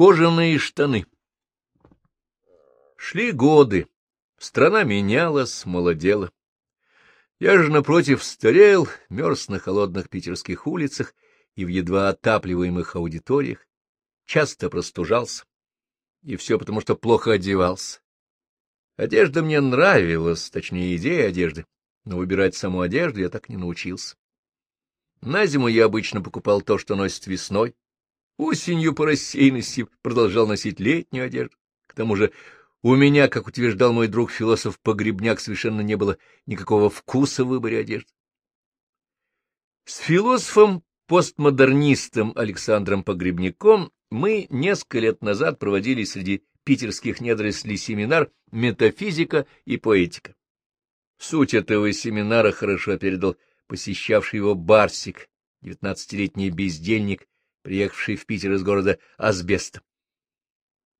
Кожаные штаны. Шли годы, страна менялась, молодела. Я же, напротив, старел, мерз на холодных питерских улицах и в едва отапливаемых аудиториях, часто простужался. И все потому, что плохо одевался. Одежда мне нравилась, точнее, идея одежды, но выбирать саму одежду я так не научился. На зиму я обычно покупал то, что носит весной, Осенью по рассеянности продолжал носить летнюю одежду. К тому же у меня, как утверждал мой друг-философ Погребняк, совершенно не было никакого вкуса в выборе одежды. С философом-постмодернистом Александром Погребняком мы несколько лет назад проводили среди питерских недорослей семинар «Метафизика и поэтика». Суть этого семинара хорошо передал посещавший его Барсик, девятнадцатилетний бездельник, приехавший в Питер из города Асбеста.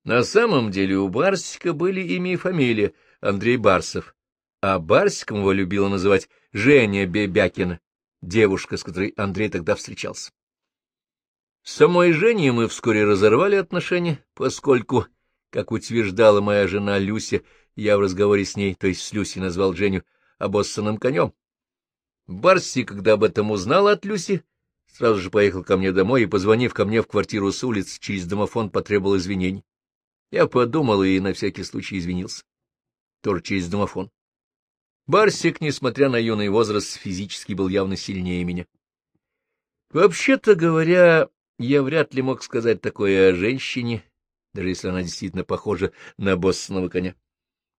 На самом деле у Барсика были имя и фамилия Андрей Барсов, а Барсиком его любила называть Женя Бебякина, девушка, с которой Андрей тогда встречался. С самой Женей мы вскоре разорвали отношения, поскольку, как утверждала моя жена Люся, я в разговоре с ней, то есть с Люсей, назвал Женю обоссанным конем. Барси, когда об этом узнал от Люси, Сразу же поехал ко мне домой и, позвонив ко мне в квартиру с улиц, через домофон потребовал извинений. Я подумал и на всякий случай извинился. Тоже через домофон. Барсик, несмотря на юный возраст, физически был явно сильнее меня. Вообще-то говоря, я вряд ли мог сказать такое о женщине, даже если она действительно похожа на боссного коня.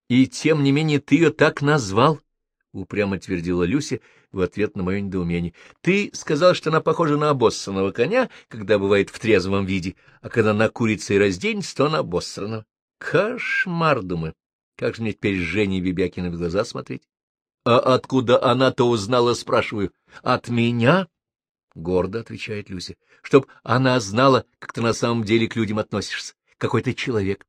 И тем не менее ты ее так назвал, — упрямо твердила Люся в ответ на мое недоумение. — Ты сказал, что она похожа на обоссанного коня, когда бывает в трезвом виде, а когда на курице и разденется, то на обоссанного. Кошмар, думаю. Как же мне теперь с Женей Бебякиной в глаза смотреть? — А откуда она-то узнала, спрашиваю? — От меня? — гордо отвечает Люся. — Чтоб она знала, как ты на самом деле к людям относишься. Какой ты человек.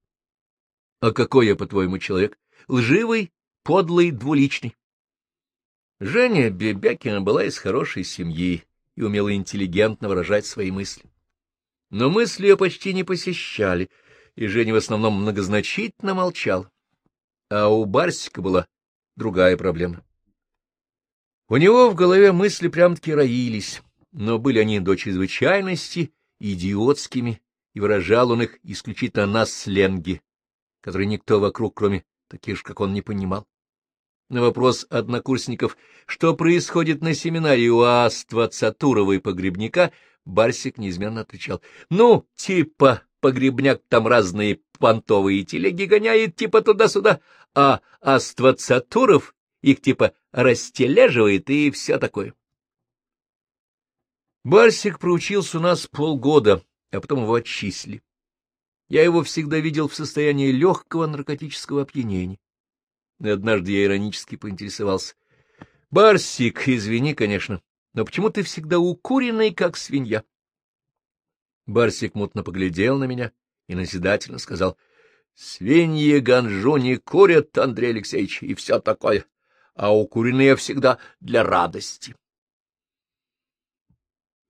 — А какой я, по-твоему, человек? Лживый, подлый, двуличный. Женя Бебякина была из хорошей семьи и умела интеллигентно выражать свои мысли. Но мысли ее почти не посещали, и Женя в основном многозначительно молчал. А у Барсика была другая проблема. У него в голове мысли прям-таки роились, но были они до чрезвычайности идиотскими, и выражал он их исключительно на сленге, который никто вокруг, кроме таких же, как он, не понимал. На вопрос однокурсников, что происходит на семинаре у Аства Цатурова и Погребняка, Барсик неизменно отвечал, ну, типа, Погребняк там разные понтовые телеги гоняет, типа туда-сюда, а Аства Цатуров их типа растележивает и все такое. Барсик проучился у нас полгода, а потом его отчислили. Я его всегда видел в состоянии легкого наркотического опьянения и однажды я иронически поинтересовался. — Барсик, извини, конечно, но почему ты всегда укуренный, как свинья? Барсик мутно поглядел на меня и назидательно сказал. — Свиньи ганжу не курят, Андрей Алексеевич, и все такое, а укуренные всегда для радости.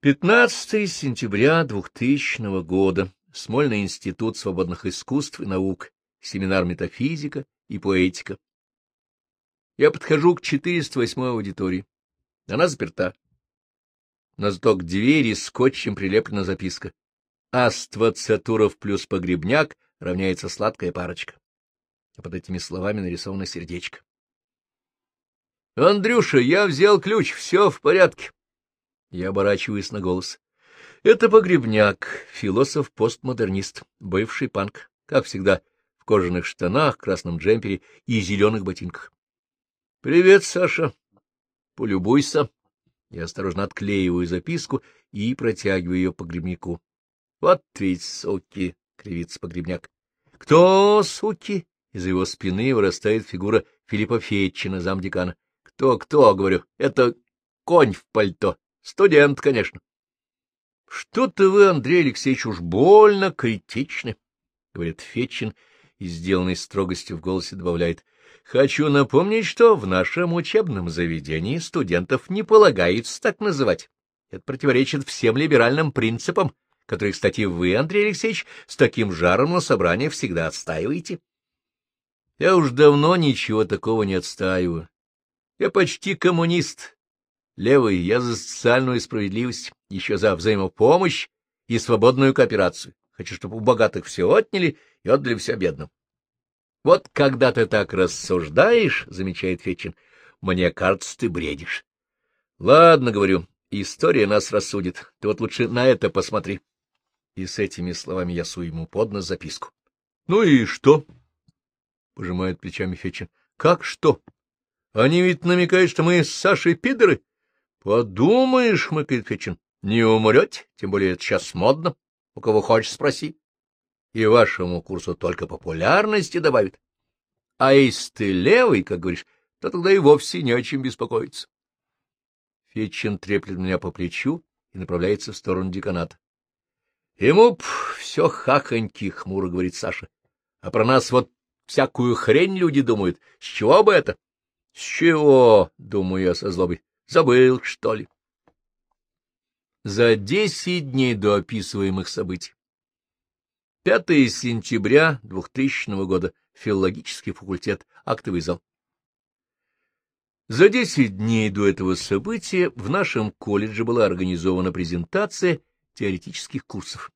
15 сентября 2000 года. Смольный институт свободных искусств и наук. Семинар метафизика и поэтика. Я подхожу к 408 аудитории. Она заперта. На зато к двери скотчем прилеплена записка. Аства Цатуров плюс погребняк равняется сладкая парочка. А под этими словами нарисовано сердечко. — Андрюша, я взял ключ, все в порядке. Я оборачиваюсь на голос. Это погребняк, философ-постмодернист, бывший панк, как всегда, в кожаных штанах, красном джемпере и зеленых ботинках. — Привет, Саша. Полюбуйся. Я осторожно отклеиваю записку и протягиваю ее погребнику. — Вот ведь, суки! — кривится погребняк. — Кто, суки? Из его спины вырастает фигура Филиппа Фетчина, замдекана. Кто, кто, говорю, это конь в пальто. Студент, конечно. — Что-то вы, Андрей Алексеевич, уж больно критичны, — говорит Фетчин, и, сделанной строгостью в голосе, добавляет. Хочу напомнить, что в нашем учебном заведении студентов не полагается так называть. Это противоречит всем либеральным принципам, которые, кстати, вы, Андрей Алексеевич, с таким жаром на собраниях всегда отстаиваете. Я уж давно ничего такого не отстаиваю. Я почти коммунист. Левый, я за социальную справедливость, еще за взаимопомощь и свободную кооперацию. Хочу, чтобы у богатых все отняли и отдали все бедным. Вот когда ты так рассуждаешь, — замечает Фечин, — мне кажется, ты бредишь. Ладно, говорю, история нас рассудит. Ты вот лучше на это посмотри. И с этими словами я сую ему под нос записку. — Ну и что? — пожимает плечами Фечин. — Как что? Они ведь намекают, что мы с Сашей пидоры. — Подумаешь, — хмыкает Фечин, — не умрете, тем более это сейчас модно. У кого хочешь, спроси и вашему курсу только популярности добавит. А если ты левый, как говоришь, то тогда и вовсе не о чем беспокоиться. Фетчин треплет меня по плечу и направляется в сторону деканата. — Ему все хахоньки, — хмуро говорит Саша. — А про нас вот всякую хрень люди думают. С чего бы это? — С чего? — думаю я со злобой. — Забыл, что ли? За десять дней до описываемых событий 5 сентября 2000 года. Филологический факультет. Актовый зал. За десять дней до этого события в нашем колледже была организована презентация теоретических курсов.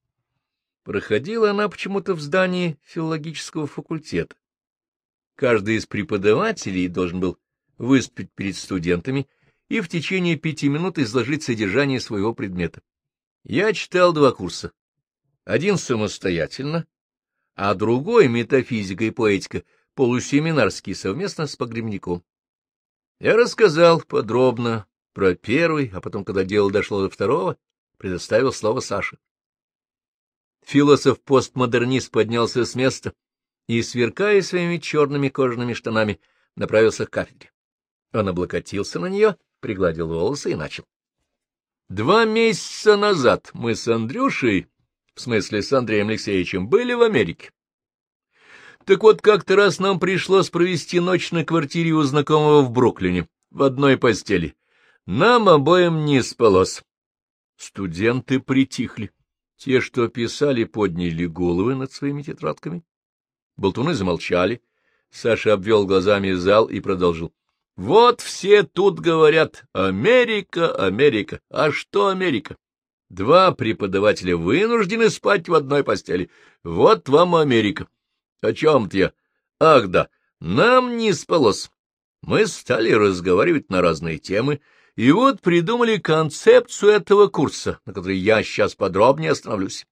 Проходила она почему-то в здании филологического факультета. Каждый из преподавателей должен был выступить перед студентами и в течение пяти минут изложить содержание своего предмета. Я читал два курса один самостоятельно, а другой — метафизика и поэтика, полусеминарский, совместно с погребником. Я рассказал подробно про первый, а потом, когда дело дошло до второго, предоставил слово Саше. Философ-постмодернист поднялся с места и, сверкая своими черными кожаными штанами, направился к кафедре. Он облокотился на нее, пригладил волосы и начал. Два месяца назад мы с Андрюшей в смысле с Андреем Алексеевичем, были в Америке. Так вот, как-то раз нам пришлось провести ночь на квартире у знакомого в Бруклине, в одной постели. Нам обоим не спалось. Студенты притихли. Те, что писали, подняли головы над своими тетрадками. Болтуны замолчали. Саша обвел глазами зал и продолжил. — Вот все тут говорят «Америка, Америка». А что Америка? Два преподавателя вынуждены спать в одной постели. Вот вам Америка. О чем-то я. Ах да, нам не спалось. Мы стали разговаривать на разные темы, и вот придумали концепцию этого курса, на которой я сейчас подробнее остановлюсь.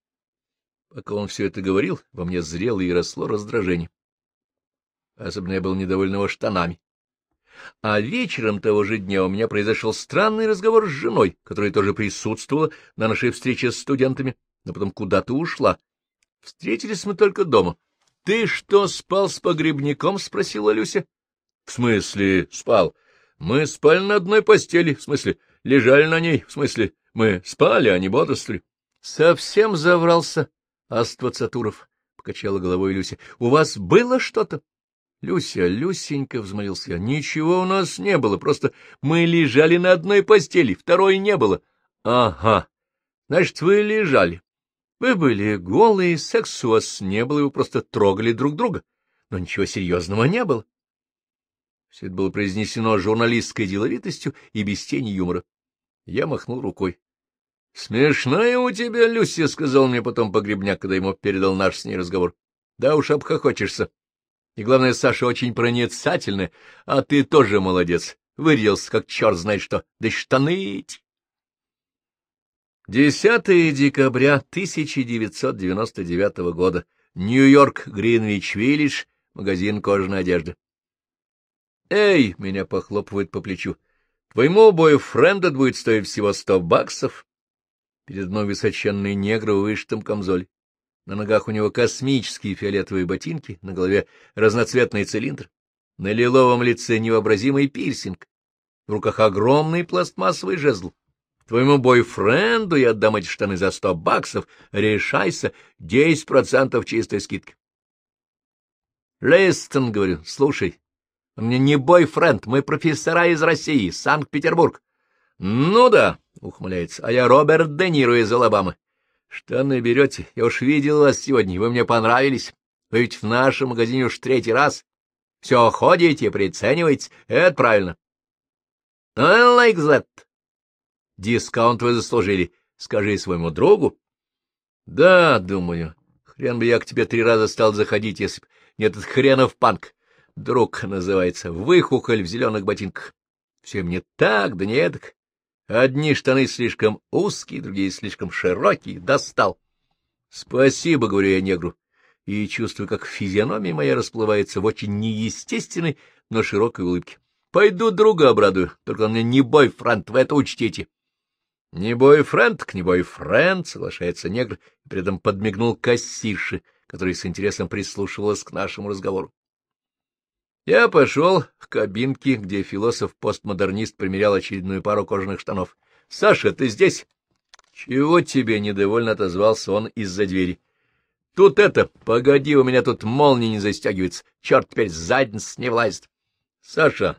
Пока он все это говорил, во мне зрело и росло раздражение. Особенно я был недоволен его штанами. А вечером того же дня у меня произошел странный разговор с женой, которая тоже присутствовала на нашей встрече с студентами, но потом куда-то ушла. Встретились мы только дома. — Ты что, спал с погребником? — спросила Люся. — В смысле спал? Мы спали на одной постели, в смысле лежали на ней, в смысле мы спали, а не бодрствовали. — Совсем заврался, Аствацатуров, — покачала головой Люся. — У вас было что-то? Люся, Люсенька, — взмолился я, — ничего у нас не было, просто мы лежали на одной постели, второй не было. — Ага, значит, вы лежали. Вы были голые, секса у вас не было, вы просто трогали друг друга, но ничего серьезного не было. Все это было произнесено журналистской деловитостью и без тени юмора. Я махнул рукой. — Смешная у тебя, Люся, — сказал мне потом погребняк, когда ему передал наш с ней разговор. — Да уж обхохочешься. И главное, Саша очень проницательная, а ты тоже молодец. Вырядился, как черт знает что. Да штаны эти. 10 декабря 1999 года. Нью-Йорк, Гринвич-Виллидж, магазин кожаной одежды. «Эй!» — меня похлопывает по плечу. «Твоему бойфренду будет стоить всего сто баксов». Перед мной высоченный негр в вышитом камзоле. На ногах у него космические фиолетовые ботинки, на голове разноцветный цилиндр, на лиловом лице невообразимый пирсинг, в руках огромный пластмассовый жезл. Твоему бойфренду я отдам эти штаны за сто баксов. Решайся, десять процентов чистой скидки. Лестон, говорю, слушай, у меня не бойфренд, мы профессора из России, Санкт-Петербург. Ну да, ухмыляется, а я Роберт Де Ниро из Алабамы. Штаны берете? Я уж видел вас сегодня, вы мне понравились. Вы ведь в нашем магазине уж третий раз. Все ходите, прицениваете. Это правильно. I like that. Дискаунт вы заслужили. Скажи своему другу. Да, думаю. Хрен бы я к тебе три раза стал заходить, если б не этот хренов панк. Друг называется. Выхухоль в зеленых ботинках. Все мне так, да не эдак. Одни штаны слишком узкие, другие слишком широкие. Достал. Спасибо, говорю я негру. И чувствую, как физиономия моя расплывается в очень неестественной, но широкой улыбке. Пойду друга обрадую, только он мне не бойфренд, вы это учтите. Не бойфренд, к не бойфренд, соглашается негр, и при этом подмигнул кассирше, который с интересом прислушивалась к нашему разговору. Я пошел к кабинке, где философ-постмодернист примерял очередную пару кожаных штанов. — Саша, ты здесь? — Чего тебе? — недовольно отозвался он из-за двери. — Тут это, погоди, у меня тут молния не застегивается. Черт, теперь задница не влазит. — Саша,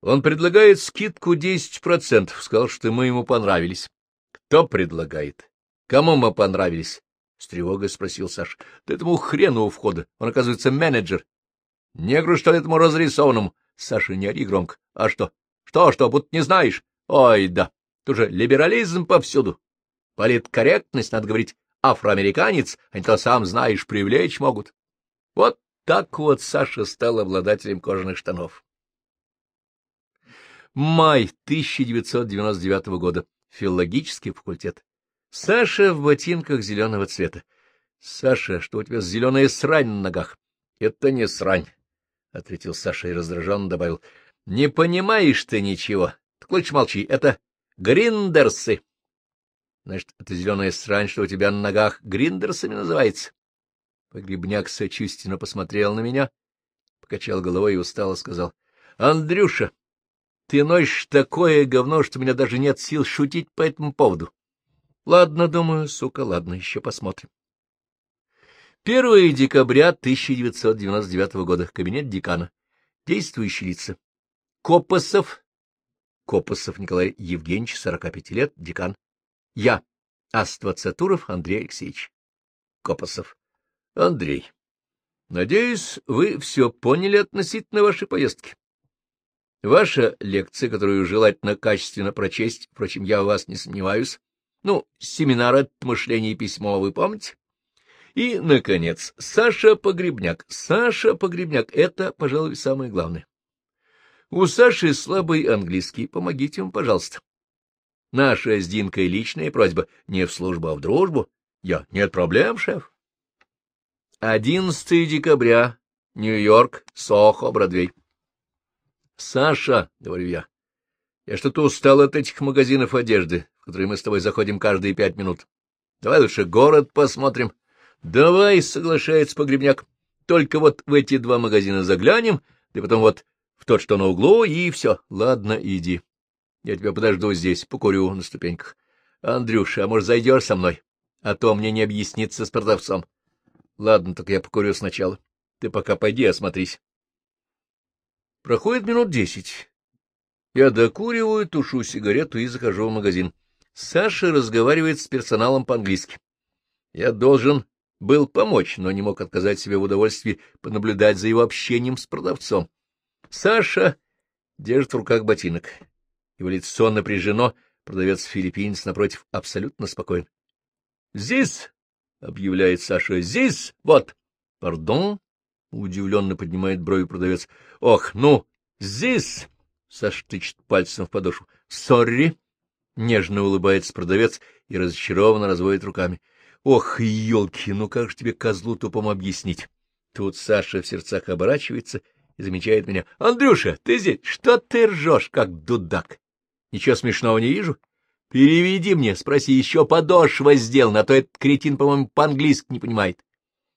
он предлагает скидку десять процентов. Сказал, что мы ему понравились. — Кто предлагает? Кому мы понравились? — с тревогой спросил Саша. — Да этому хрену у входа. Он, оказывается, менеджер. Негру, что ли, этому разрисованному? Саша, не ори громко. А что? Что, что, будто не знаешь? Ой, да, тут же либерализм повсюду. Политкорректность, надо говорить, афроамериканец, они то сам знаешь, привлечь могут. Вот так вот Саша стал обладателем кожаных штанов. Май 1999 года. Филологический факультет. Саша в ботинках зеленого цвета. Саша, что у тебя зеленая срань на ногах? Это не срань. — ответил Саша и раздраженно добавил. — Не понимаешь ты ничего. Так лучше молчи. Это гриндерсы. Значит, это зеленая срань, что у тебя на ногах гриндерсами называется? Погребняк сочувственно посмотрел на меня, покачал головой и устало сказал. — Андрюша, ты носишь такое говно, что у меня даже нет сил шутить по этому поводу. Ладно, думаю, сука, ладно, еще посмотрим. 1 декабря 1999 года. Кабинет декана. Действующие лица. Копосов. Копосов Николай Евгеньевич, 45 лет, декан. Я. Аствацатуров Андрей Алексеевич. Копосов. Андрей. Надеюсь, вы все поняли относительно вашей поездки. Ваша лекция, которую желательно качественно прочесть, впрочем, я у вас не сомневаюсь. Ну, семинар от мышления и письмо вы помните? И, наконец, Саша Погребняк. Саша Погребняк — это, пожалуй, самое главное. У Саши слабый английский, помогите ему, пожалуйста. Наша с Динкой личная просьба не в службу, а в дружбу. Я, нет проблем, шеф. 11 декабря, Нью-Йорк, Сохо, Бродвей. Саша, — говорю я, — я что-то устал от этих магазинов одежды, в которые мы с тобой заходим каждые пять минут. Давай лучше город посмотрим. —— Давай, — соглашается погребняк, — только вот в эти два магазина заглянем, да потом вот в тот, что на углу, и все. Ладно, иди. Я тебя подожду здесь, покурю на ступеньках. Андрюша, а может, зайдешь со мной? А то мне не объясниться с продавцом. Ладно, только я покурю сначала. Ты пока пойди осмотрись. Проходит минут десять. Я докуриваю, тушу сигарету и захожу в магазин. Саша разговаривает с персоналом по-английски. Я должен был помочь, но не мог отказать себе в удовольствии понаблюдать за его общением с продавцом. Саша держит в руках ботинок. Его лицо напряжено, продавец-филиппинец, напротив, абсолютно спокоен. — Здесь, — объявляет Саша, — здесь, вот. — Пардон? — удивленно поднимает брови продавец. — Ох, ну, здесь! — Саша тычет пальцем в подошву. — Сорри! — нежно улыбается продавец и разочарованно разводит руками. — Ох, елки, ну как же тебе козлу тупому объяснить? Тут Саша в сердцах оборачивается и замечает меня. — Андрюша, ты здесь? Что ты ржешь, как дудак? Ничего смешного не вижу. Переведи мне, спроси, еще подошва сделана, а то этот кретин, по-моему, по-английски не понимает.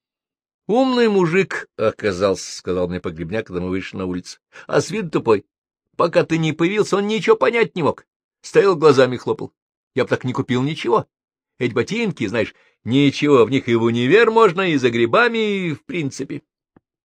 — Умный мужик оказался, — сказал мне погребняк, когда мы вышли на улицу. — А с виду тупой. Пока ты не появился, он ничего понять не мог. Стоял глазами хлопал. Я бы так не купил ничего. Эти ботинки, знаешь, ничего, в них и в универ можно, и за грибами, и в принципе.